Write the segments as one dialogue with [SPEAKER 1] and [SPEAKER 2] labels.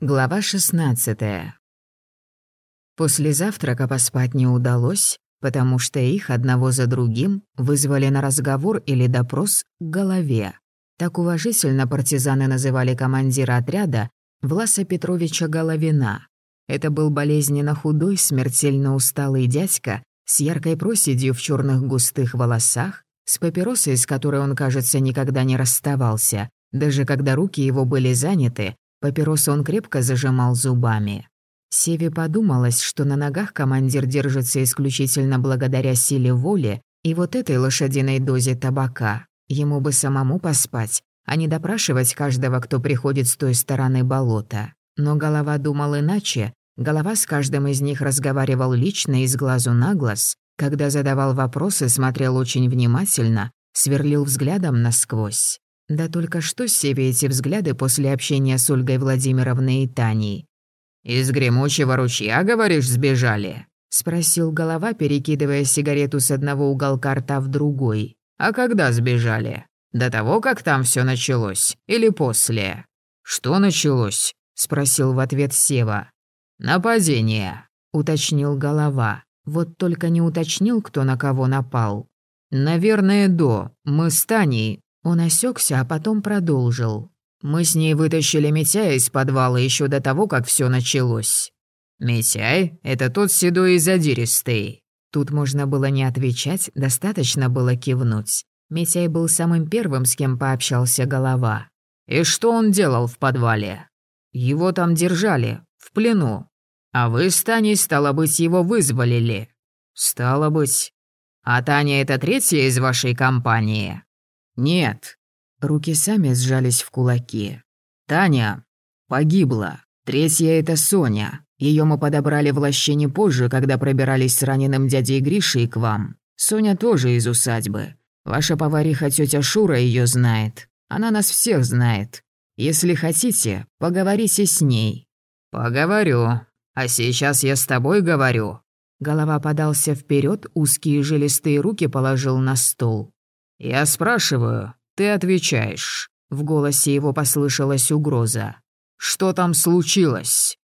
[SPEAKER 1] Глава 16 После завтрака поспать не удалось, потому что их одного за другим вызвали на разговор или допрос к голове. Так уважительно партизаны называли командира отряда Власа Петровича Головина. Это был болезненно худой, смертельно усталый дядька с яркой проседью в черных густых волосах, с папиросой, с которой он, кажется, никогда не расставался, даже когда руки его были заняты, Папиросу он крепко зажимал зубами. Севе подумалось, что на ногах командир держится исключительно благодаря силе воли и вот этой лошадиной дозе табака. Ему бы самому поспать, а не допрашивать каждого, кто приходит с той стороны болота. Но голова думал иначе, голова с каждым из них разговаривал лично из глазу на глаз, когда задавал вопросы, смотрел очень внимательно, сверлил взглядом насквозь. Да только что себе эти взгляды после общения с Ольгой Владимировной и Таней?
[SPEAKER 2] «Из гремучего ручья, говоришь, сбежали?»
[SPEAKER 1] — спросил голова, перекидывая сигарету с одного уголка рта в другой.
[SPEAKER 2] «А когда сбежали? До того, как там все началось? Или после?» «Что началось?» — спросил в ответ Сева. «Нападение», — уточнил голова. Вот только не уточнил, кто на кого напал. «Наверное, до. Мы с Таней, он осекся, а потом продолжил. «Мы с ней вытащили Митяя из подвала еще до того, как все началось». «Митяй? Это тот седой и задиристый». Тут можно было не отвечать, достаточно было кивнуть. Митяй был самым первым, с кем пообщался голова. «И что он делал в подвале?» «Его там держали, в плену. А вы с Таней, стало быть, его вызволили?» «Стало быть. А Таня — это третья из вашей компании?» «Нет». Руки сами сжались в кулаки. «Таня погибла. Третья — это Соня. Ее мы подобрали в лощине позже, когда пробирались с раненым дядей Гришей к вам. Соня тоже из усадьбы. Ваша повариха тетя Шура ее знает. Она нас всех знает. Если хотите, поговорите с ней». «Поговорю. А сейчас я с тобой говорю». Голова подался вперед, узкие жилистые руки положил на стол. «Я спрашиваю, ты отвечаешь». В голосе его послышалась угроза. «Что там случилось?»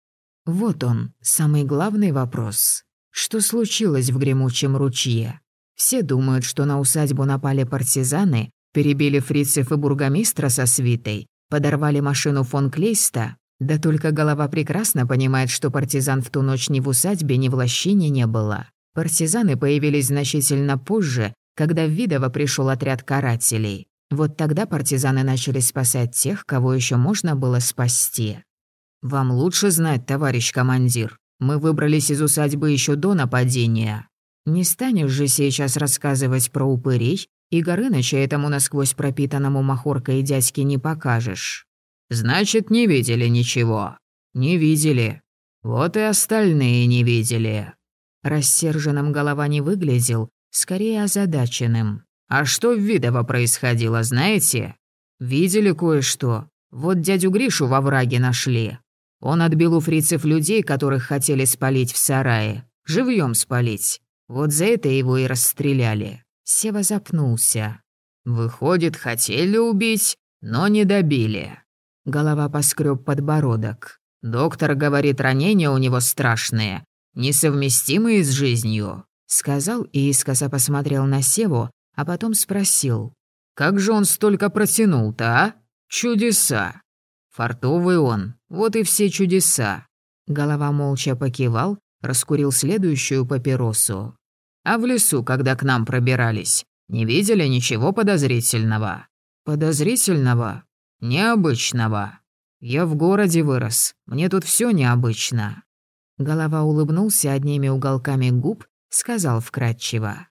[SPEAKER 2] Вот он, самый главный вопрос. Что случилось в гремучем ручье? Все думают, что на усадьбу напали партизаны, перебили фрицев и бургомистра со свитой, подорвали машину фон Клейста. Да только голова прекрасно понимает, что партизан в ту ночь ни в усадьбе, ни в лощине не было. Партизаны появились значительно позже, когда в Видово пришел отряд карателей. Вот тогда партизаны начали спасать тех, кого еще можно было спасти. «Вам лучше знать, товарищ командир. Мы выбрались из усадьбы еще до нападения. Не станешь же сейчас рассказывать про упырей, и Горыныча этому насквозь пропитанному махоркой дядьке не покажешь. Значит, не видели ничего. Не видели. Вот и остальные не видели. Рассерженным голова не выглядел, скорее озадаченным. «А что в Видово происходило, знаете? Видели кое-что? Вот дядю Гришу во враге нашли. Он отбил у фрицев людей, которых хотели спалить в сарае. Живьем спалить. Вот за это его и расстреляли». Сева запнулся. «Выходит, хотели убить, но не добили». Голова поскреб подбородок. «Доктор говорит, ранения у него страшные, несовместимые с жизнью. Сказал и искоса посмотрел на Севу, а потом спросил. «Как же он столько протянул-то, а? Чудеса!» «Фартовый он, вот и все чудеса!» Голова молча покивал, раскурил следующую папиросу. «А в лесу, когда к нам пробирались, не видели ничего подозрительного?» «Подозрительного? Необычного. Я в городе вырос, мне тут все необычно». Голова улыбнулся одними уголками губ сказал вкратчиво.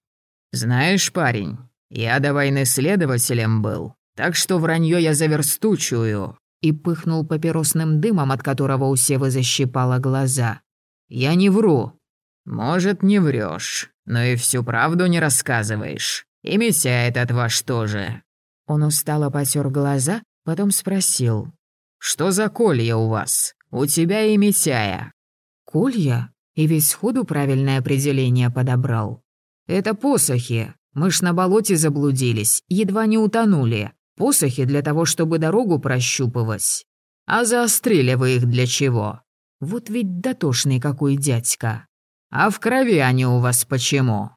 [SPEAKER 2] «Знаешь, парень, я до войны следователем был, так что вранье я заверстучую», и пыхнул папиросным дымом, от которого у Севы защипало глаза. «Я не вру». «Может, не врешь, но и всю правду не рассказываешь. И Митя этот ваш тоже». Он устало потер глаза, потом спросил. «Что за колья у вас? У тебя и Митяя?» «Колья?» И весь сходу правильное определение подобрал. «Это посохи. Мы ж на болоте заблудились, едва не утонули. Посохи для того, чтобы дорогу прощупывать». А заострили вы их для чего?
[SPEAKER 1] Вот ведь дотошный какой дядька.
[SPEAKER 2] А в крови они у вас почему?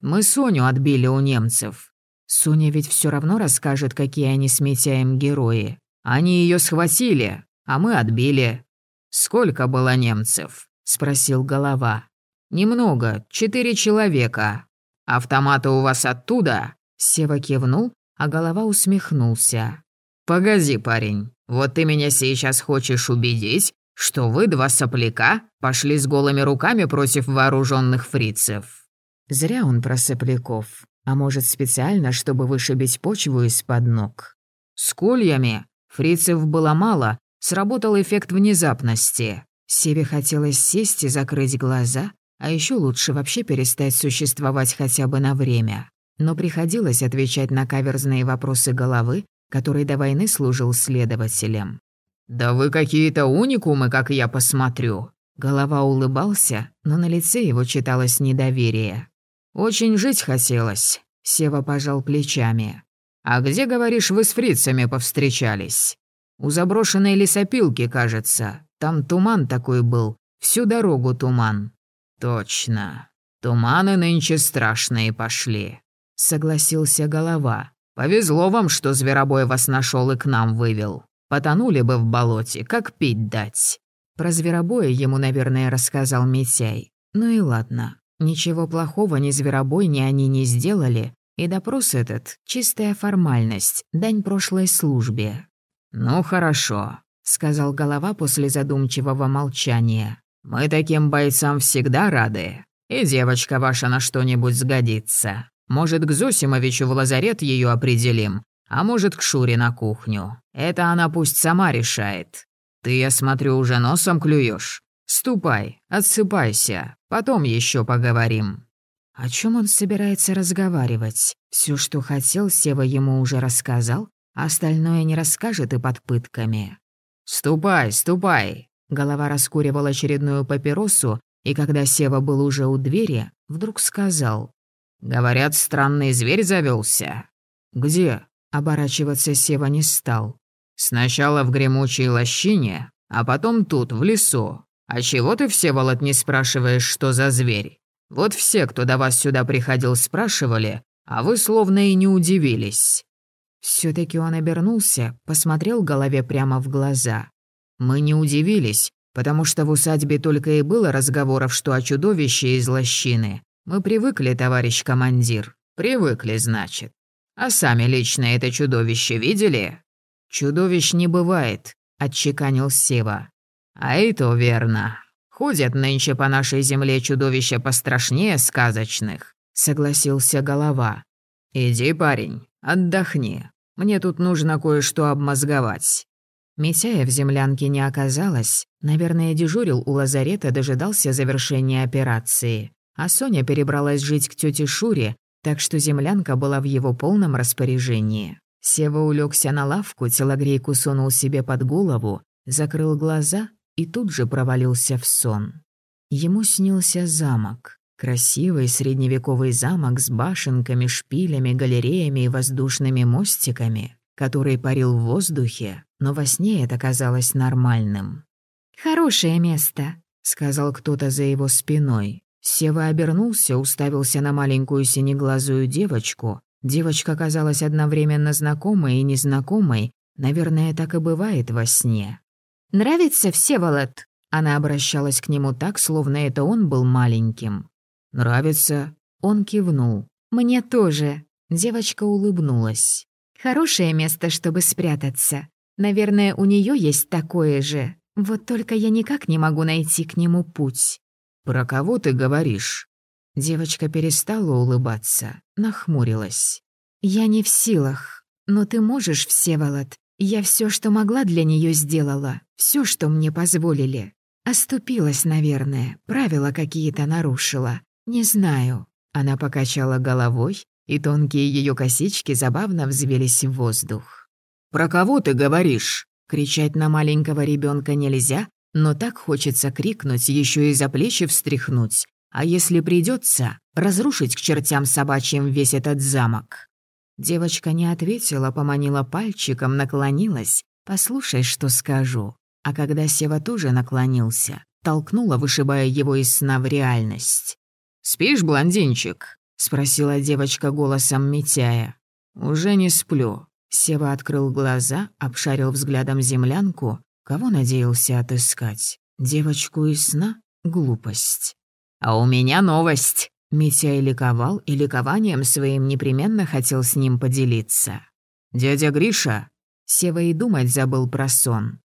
[SPEAKER 2] Мы Соню отбили у немцев.
[SPEAKER 1] Соня ведь все равно расскажет, какие они с Митяем герои.
[SPEAKER 2] Они ее схватили, а мы отбили. Сколько было немцев? Спросил голова. Немного, четыре человека. Автоматы у вас оттуда?
[SPEAKER 1] Сева кивнул, а голова усмехнулся.
[SPEAKER 2] «Погоди, парень, вот ты меня сейчас хочешь убедить, что вы, два сопляка, пошли с голыми руками против вооруженных фрицев?»
[SPEAKER 1] Зря он про сопляков. А может, специально, чтобы вышибить почву из-под ног.
[SPEAKER 2] С кольями фрицев было мало, сработал эффект внезапности.
[SPEAKER 1] Севе хотелось сесть и закрыть глаза, а еще лучше вообще перестать существовать хотя бы на время. Но приходилось отвечать на каверзные вопросы головы, который до войны служил следователем.
[SPEAKER 2] «Да вы какие-то уникумы, как я посмотрю».
[SPEAKER 1] Голова улыбался, но на лице его читалось недоверие.
[SPEAKER 2] «Очень жить хотелось», — Сева пожал плечами. «А где, говоришь, вы с фрицами повстречались?» «У заброшенной лесопилки, кажется. Там туман такой был. Всю дорогу туман». «Точно. Туманы нынче страшные пошли», — согласился голова. «Повезло вам, что зверобой вас нашел и к нам вывел. Потонули бы в болоте, как пить дать».
[SPEAKER 1] Про зверобоя ему, наверное, рассказал Митяй. Ну и ладно. Ничего плохого ни Зверобой, ни они не сделали, и допрос этот — чистая формальность, дань прошлой службе.
[SPEAKER 2] «Ну хорошо», — сказал голова после задумчивого молчания. «Мы таким бойцам всегда рады. И девочка ваша на что-нибудь сгодится. Может, к Зосимовичу в лазарет ее определим, а может, к Шуре на кухню. Это она пусть сама решает. Ты, я смотрю, уже носом клюешь. «Ступай, отсыпайся, потом еще поговорим».
[SPEAKER 1] О чем он собирается разговаривать? Все, что хотел, Сева ему уже рассказал, а остальное не расскажет и под пытками.
[SPEAKER 2] «Ступай, ступай!»
[SPEAKER 1] Голова раскуривал очередную папиросу, и когда Сева был уже у двери, вдруг сказал.
[SPEAKER 2] «Говорят, странный зверь завелся.
[SPEAKER 1] «Где?» Оборачиваться Сева не стал.
[SPEAKER 2] «Сначала в гремучей лощине, а потом тут, в лесу. «А чего ты, Всеволод, не спрашиваешь, что за зверь? Вот все, кто до вас сюда приходил, спрашивали, а вы словно и не удивились».
[SPEAKER 1] Все таки он обернулся, посмотрел голове прямо в глаза.
[SPEAKER 2] «Мы не удивились, потому что в усадьбе только и было разговоров, что о чудовище из лощины. Мы привыкли, товарищ командир. Привыкли, значит. А сами лично это чудовище видели?» «Чудовищ не бывает», — отчеканил Сева. «А и то верно. Ходят нынче по нашей земле чудовища пострашнее сказочных», — согласился голова. «Иди, парень, отдохни. Мне тут нужно кое-что обмозговать».
[SPEAKER 1] Митяя в землянке не оказалось. Наверное, дежурил у лазарета, дожидался завершения операции. А Соня перебралась жить к тете Шуре, так что землянка была в его полном распоряжении. Сева улегся на лавку, телогрейку сунул себе под голову, закрыл глаза и тут же провалился в сон. Ему снился замок. Красивый средневековый замок с башенками, шпилями, галереями и воздушными мостиками, который парил в воздухе, но во сне это казалось нормальным.
[SPEAKER 3] «Хорошее место», —
[SPEAKER 1] сказал кто-то за его спиной. Сева обернулся, уставился на маленькую синеглазую девочку. Девочка казалась одновременно знакомой и незнакомой, наверное, так и бывает во сне.
[SPEAKER 3] «Нравится Всеволод?»
[SPEAKER 1] Она обращалась к нему так, словно это он был маленьким.
[SPEAKER 2] «Нравится?»
[SPEAKER 1] Он кивнул.
[SPEAKER 3] «Мне тоже».
[SPEAKER 1] Девочка улыбнулась.
[SPEAKER 3] «Хорошее место, чтобы спрятаться. Наверное, у нее есть такое же. Вот только я никак не могу найти к нему путь».
[SPEAKER 2] «Про кого ты говоришь?»
[SPEAKER 1] Девочка перестала улыбаться, нахмурилась.
[SPEAKER 3] «Я не в силах. Но ты можешь, Всеволод, я все, что могла для нее сделала, все, что мне позволили. Оступилась, наверное, правила какие-то нарушила. Не знаю.
[SPEAKER 1] Она покачала головой, и тонкие ее косички забавно взвелись в воздух.
[SPEAKER 2] «Про кого ты говоришь?»
[SPEAKER 1] Кричать на маленького ребенка нельзя, но так хочется крикнуть, еще и за плечи встряхнуть. А если придется, разрушить к чертям собачьим весь этот замок. Девочка не ответила, поманила пальчиком, наклонилась. «Послушай, что скажу. а когда Сева тоже наклонился, толкнула, вышибая его из сна в реальность.
[SPEAKER 2] «Спишь, блондинчик?» — спросила девочка голосом Митяя. «Уже не сплю».
[SPEAKER 1] Сева открыл глаза, обшарил взглядом землянку. Кого надеялся отыскать? Девочку из сна? Глупость.
[SPEAKER 2] «А у меня новость!»
[SPEAKER 1] Митяй ликовал и ликованием своим непременно хотел с ним поделиться.
[SPEAKER 2] «Дядя Гриша?»
[SPEAKER 1] Сева и думать забыл про сон.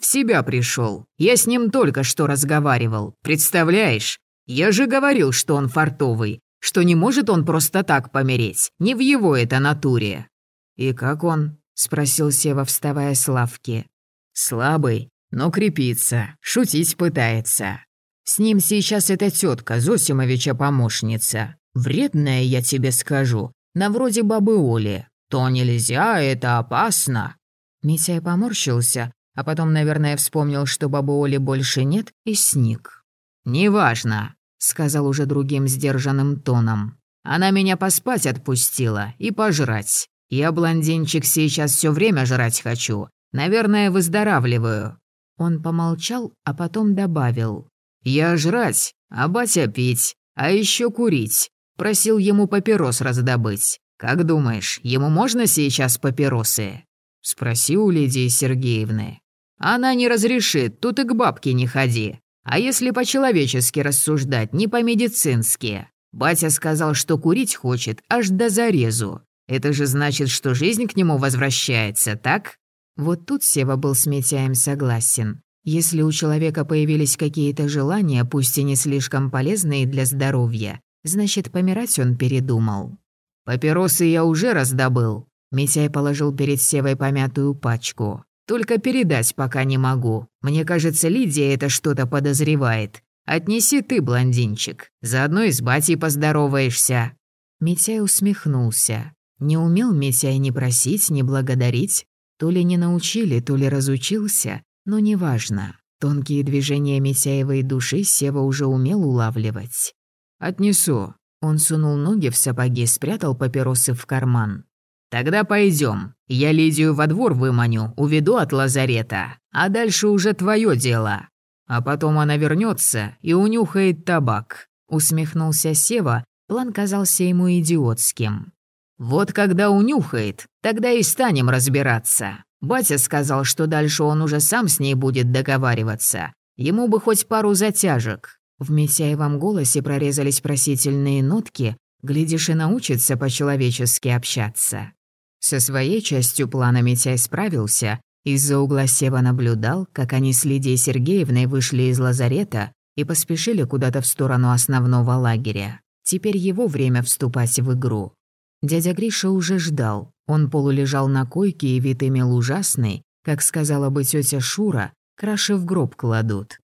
[SPEAKER 2] «В себя пришел. Я с ним только что разговаривал. Представляешь? Я же говорил, что он фартовый, что не может он просто так помереть. Не в его это натуре».
[SPEAKER 1] «И как он?» — спросил Сева, вставая с лавки.
[SPEAKER 2] «Слабый, но крепится, шутить пытается. С ним сейчас эта тетка Зосимовича помощница. Вредная, я тебе скажу, на вроде бабы Оли. То нельзя, это опасно».
[SPEAKER 1] Митяй поморщился, а потом, наверное, вспомнил, что бабы Оли больше нет, и сник.
[SPEAKER 2] «Неважно», — сказал уже другим сдержанным тоном. «Она меня поспать отпустила и пожрать. Я, блондинчик, сейчас все время жрать хочу. Наверное, выздоравливаю».
[SPEAKER 1] Он помолчал, а потом добавил.
[SPEAKER 2] «Я жрать, а батя пить, а еще курить. Просил ему папирос раздобыть. Как думаешь, ему можно сейчас папиросы?» Спроси у Лидии Сергеевны. «Она не разрешит, тут и к бабке не ходи. А если по-человечески рассуждать, не по-медицински? Батя сказал, что курить хочет аж до зарезу. Это же значит, что жизнь к нему возвращается, так?»
[SPEAKER 1] Вот тут Сева был с Митяем согласен. Если у человека появились какие-то желания, пусть и не слишком полезные для здоровья, значит, помирать он передумал.
[SPEAKER 2] «Папиросы я уже раздобыл», — Митяй положил перед Севой помятую пачку. «Только передать пока не могу. Мне кажется, Лидия это что-то подозревает. Отнеси ты, блондинчик. Заодно и с батей поздороваешься».
[SPEAKER 1] Митяй усмехнулся. Не умел Митяй ни просить, ни благодарить. То ли не научили, то ли разучился, но неважно. Тонкие движения Митяевой души Сева уже умел улавливать.
[SPEAKER 2] «Отнесу».
[SPEAKER 1] Он сунул ноги в сапоги, спрятал папиросы в карман.
[SPEAKER 2] «Тогда пойдем. Я Лидию во двор выманю, уведу от лазарета, а дальше уже твое дело. А потом она вернется и унюхает табак», — усмехнулся Сева, план казался ему идиотским. «Вот когда унюхает, тогда и станем разбираться». Батя сказал, что дальше он уже сам с ней будет договариваться. Ему бы хоть пару затяжек.
[SPEAKER 1] В Митяевом голосе прорезались просительные нотки, глядишь и научится по-человечески общаться. Со своей частью плана Митяй справился, из-за угла Сева наблюдал, как они с Лидией Сергеевной вышли из лазарета и поспешили куда-то в сторону основного лагеря. Теперь его время вступать в игру. Дядя Гриша уже ждал. Он полулежал на койке и вид имел ужасный, как сказала бы тетя Шура, краши в гроб кладут.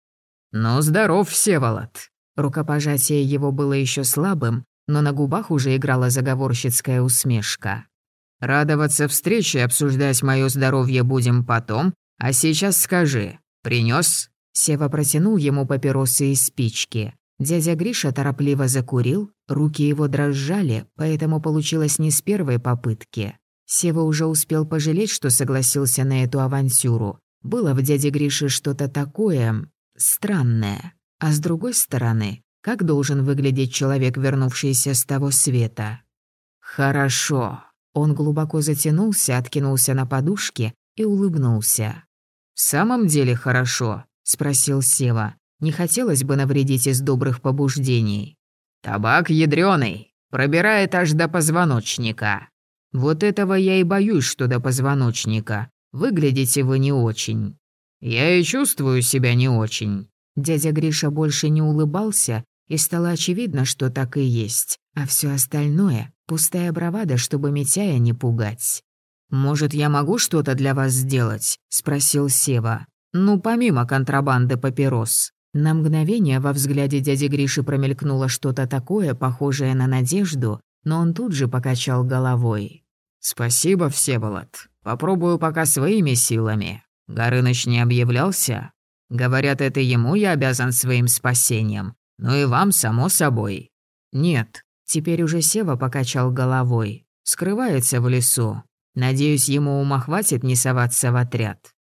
[SPEAKER 2] «Ну, здоров, Всеволод!»
[SPEAKER 1] Рукопожатие его было еще слабым, но на губах уже играла заговорщицкая усмешка.
[SPEAKER 2] «Радоваться встрече и обсуждать мое здоровье будем потом, а сейчас скажи, принес?
[SPEAKER 1] Сева протянул ему папиросы и спички. Дядя Гриша торопливо закурил, руки его дрожали, поэтому получилось не с первой попытки. Сева уже успел пожалеть, что согласился на эту авантюру. Было в дяде Грише что-то такое... странное. А с другой стороны, как должен выглядеть человек, вернувшийся с того света?
[SPEAKER 2] «Хорошо».
[SPEAKER 1] Он глубоко затянулся, откинулся на подушке и улыбнулся.
[SPEAKER 2] «В самом деле хорошо?» — спросил Сева. Не хотелось бы навредить из добрых побуждений. «Табак ядрёный, пробирает аж до позвоночника. Вот этого я и боюсь, что до позвоночника. Выглядите вы не очень. Я и чувствую себя не очень».
[SPEAKER 1] Дядя Гриша больше не улыбался, и стало очевидно, что так и есть. А все остальное — пустая бравада, чтобы Митяя не пугать.
[SPEAKER 2] «Может, я могу что-то для вас сделать?» — спросил Сева. «Ну, помимо контрабанды папирос».
[SPEAKER 1] На мгновение во взгляде дяди Гриши промелькнуло что-то такое, похожее на надежду, но он тут же покачал головой.
[SPEAKER 2] «Спасибо, Всеволод. Попробую пока своими силами. Горыныч не объявлялся? Говорят, это ему я обязан своим спасением. Ну и вам, само собой».
[SPEAKER 1] «Нет». Теперь уже Сева покачал головой. «Скрывается в лесу. Надеюсь, ему ума хватит не соваться в отряд».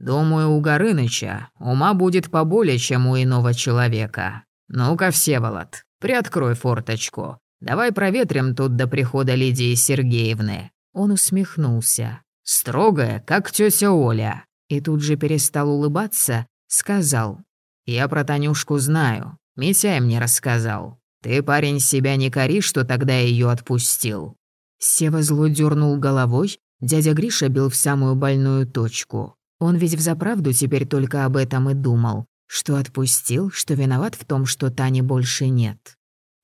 [SPEAKER 2] Думаю, у Горыныча ума будет поболее, чем у иного человека. Ну-ка, Всеволод, приоткрой форточку. Давай проветрим тут до прихода Лидии Сергеевны». Он усмехнулся. «Строгая, как тетя Оля». И тут же перестал улыбаться, сказал. «Я про Танюшку знаю. Митяй мне рассказал. Ты, парень, себя не кори, что тогда ее отпустил». Сева зло дернул головой, дядя Гриша бил в самую больную точку. Он ведь взаправду теперь только об этом и думал, что отпустил, что виноват в том, что Тани больше нет.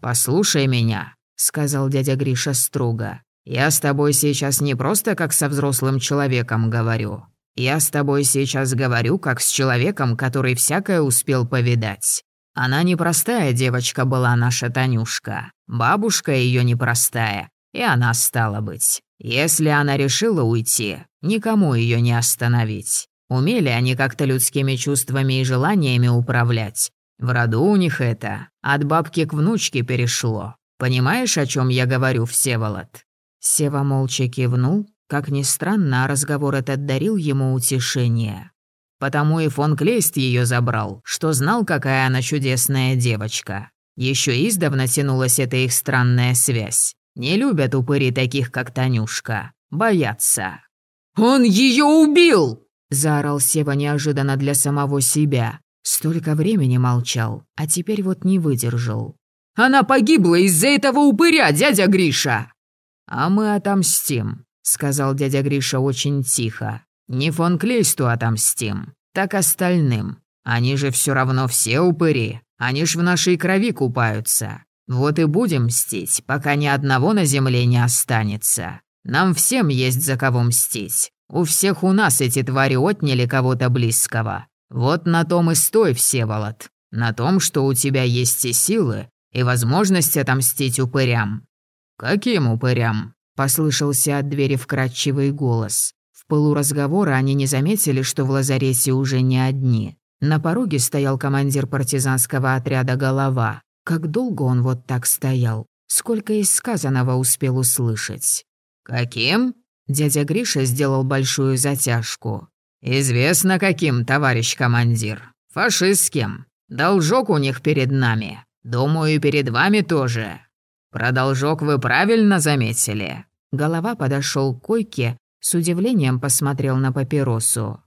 [SPEAKER 2] «Послушай меня», — сказал дядя Гриша строго. «Я с тобой сейчас не просто как со взрослым человеком говорю. Я с тобой сейчас говорю как с человеком, который всякое успел повидать. Она непростая девочка была наша Танюшка. Бабушка ее непростая. И она стала быть. Если она решила уйти, никому ее не остановить. Умели они как-то людскими чувствами и желаниями управлять. В роду у них это от бабки к внучке перешло. Понимаешь, о чем я говорю, Всеволод?» Сева молча кивнул. Как ни странно, разговор этот дарил ему утешение. Потому и фон Клейст ее забрал, что знал, какая она чудесная девочка. Еще издавна тянулась эта их странная связь. Не любят упыри таких, как Танюшка. Боятся. «Он ее убил!» – заорал Сева неожиданно для самого себя. Столько времени молчал, а теперь вот не выдержал. «Она погибла из-за этого упыря, дядя Гриша!» «А мы отомстим», — сказал дядя Гриша очень тихо. «Не фон Клейсту отомстим, так остальным. Они же все равно все упыри, они ж в нашей крови купаются. Вот и будем мстить, пока ни одного на земле не останется. Нам всем есть за кого мстить. У всех у нас эти твари отняли кого-то близкого. Вот на том и стой, Всеволод. На том, что у тебя есть и силы, и возможность отомстить упырям». «Каким упырям?» – послышался от двери вкрадчивый голос. В пылу разговора они не заметили, что в лазарете уже не одни. На пороге стоял командир партизанского отряда «Голова». Как долго он вот так стоял? Сколько из сказанного успел услышать? «Каким?» Дядя Гриша сделал большую затяжку. «Известно каким, товарищ командир. Фашистским. Должок у них перед нами. Думаю, и перед вами тоже. Про должок вы правильно заметили». Голова подошел к койке, с удивлением посмотрел на папиросу.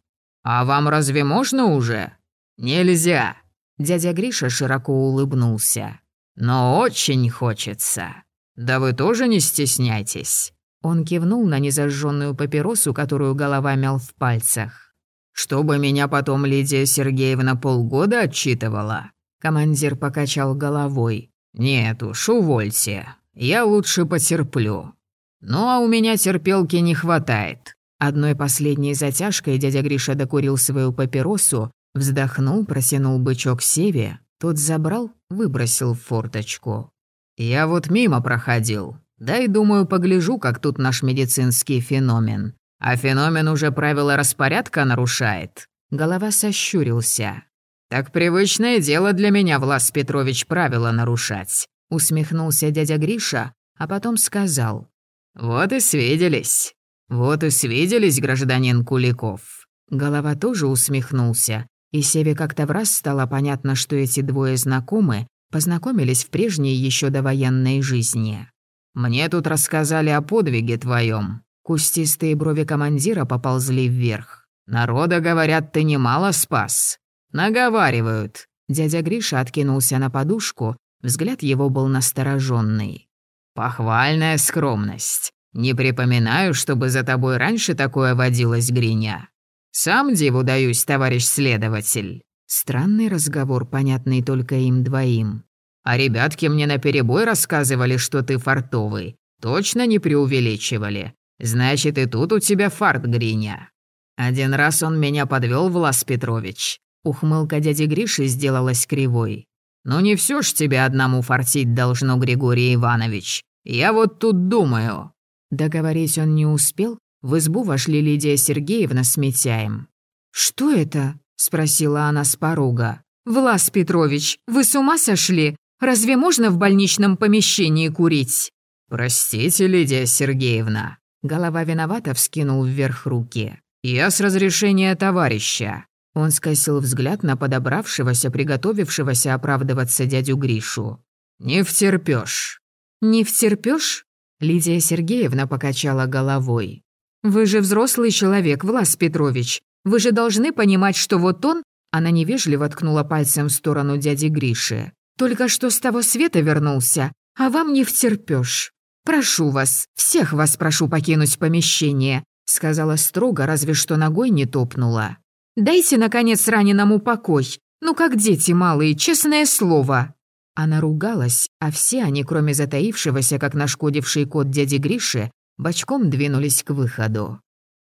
[SPEAKER 2] «А вам разве можно уже?» «Нельзя». Дядя Гриша широко улыбнулся. «Но очень хочется. Да вы тоже не стесняйтесь». Он кивнул на незажженную папиросу, которую голова мял в пальцах. Чтобы меня потом Лидия Сергеевна полгода отчитывала?» Командир покачал головой. «Нет уж, увольте. Я лучше потерплю. Ну а у меня терпелки не хватает». Одной последней затяжкой дядя Гриша докурил свою папиросу, вздохнул, просянул бычок Севе, тот забрал, выбросил в форточку. «Я вот мимо проходил. Да и думаю, погляжу, как тут наш медицинский феномен. А феномен уже правила распорядка нарушает. Голова сощурился. «Так привычное дело для меня, Влас Петрович, правила нарушать», усмехнулся дядя Гриша, а потом сказал. «Вот и свиделись. Вот и свиделись, гражданин Куликов». Голова тоже усмехнулся, и Севе как-то в раз стало понятно, что эти двое знакомы, познакомились в прежней еще довоенной жизни. «Мне тут рассказали о подвиге твоем. Кустистые брови командира поползли вверх. «Народа, говорят, ты немало спас». «Наговаривают». Дядя Гриша откинулся на подушку, взгляд его был настороженный. «Похвальная скромность. Не припоминаю, чтобы за тобой раньше такое водилось, Гриня. Сам диву даюсь, товарищ следователь». Странный разговор, понятный только им двоим. «А ребятки мне наперебой рассказывали, что ты фартовый. Точно не преувеличивали. Значит, и тут у тебя фарт, Гриня. Один раз он меня подвел, Влас Петрович. Ухмылка дяди Гриши сделалась кривой. «Ну не все ж тебе одному фартить должно, Григорий Иванович. Я вот тут думаю». Договорить он не успел, в избу вошли Лидия Сергеевна с Митяем. «Что это?» – спросила она с порога. «Влас Петрович, вы с ума сошли? Разве можно в больничном помещении курить?» «Простите, Лидия Сергеевна», Голова виновато вскинул вверх руки. «Я с разрешения товарища». Он скосил взгляд на подобравшегося, приготовившегося оправдываться дядю Гришу. «Не втерпёшь».
[SPEAKER 3] «Не втерпёшь?»
[SPEAKER 1] Лидия Сергеевна покачала головой.
[SPEAKER 3] «Вы же взрослый человек, Влас Петрович. Вы же должны понимать, что вот он...» Она невежливо ткнула пальцем в сторону дяди Гриши. «Только что с того света вернулся, а вам не втерпёшь. Прошу вас, всех вас прошу покинуть помещение», сказала строго, разве что ногой не топнула. «Дайте, наконец, раненому покой. Ну, как дети малые, честное слово».
[SPEAKER 1] Она ругалась, а все они, кроме затаившегося, как нашкодивший кот дяди Гриши, бочком двинулись к выходу.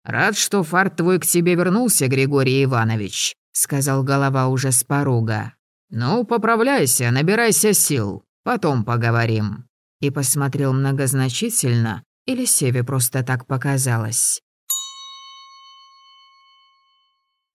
[SPEAKER 2] «Рад, что фарт твой к тебе вернулся, Григорий Иванович», — сказал голова уже с порога. «Ну, поправляйся, набирайся сил, потом поговорим».
[SPEAKER 1] И посмотрел многозначительно, или Севе просто так показалось.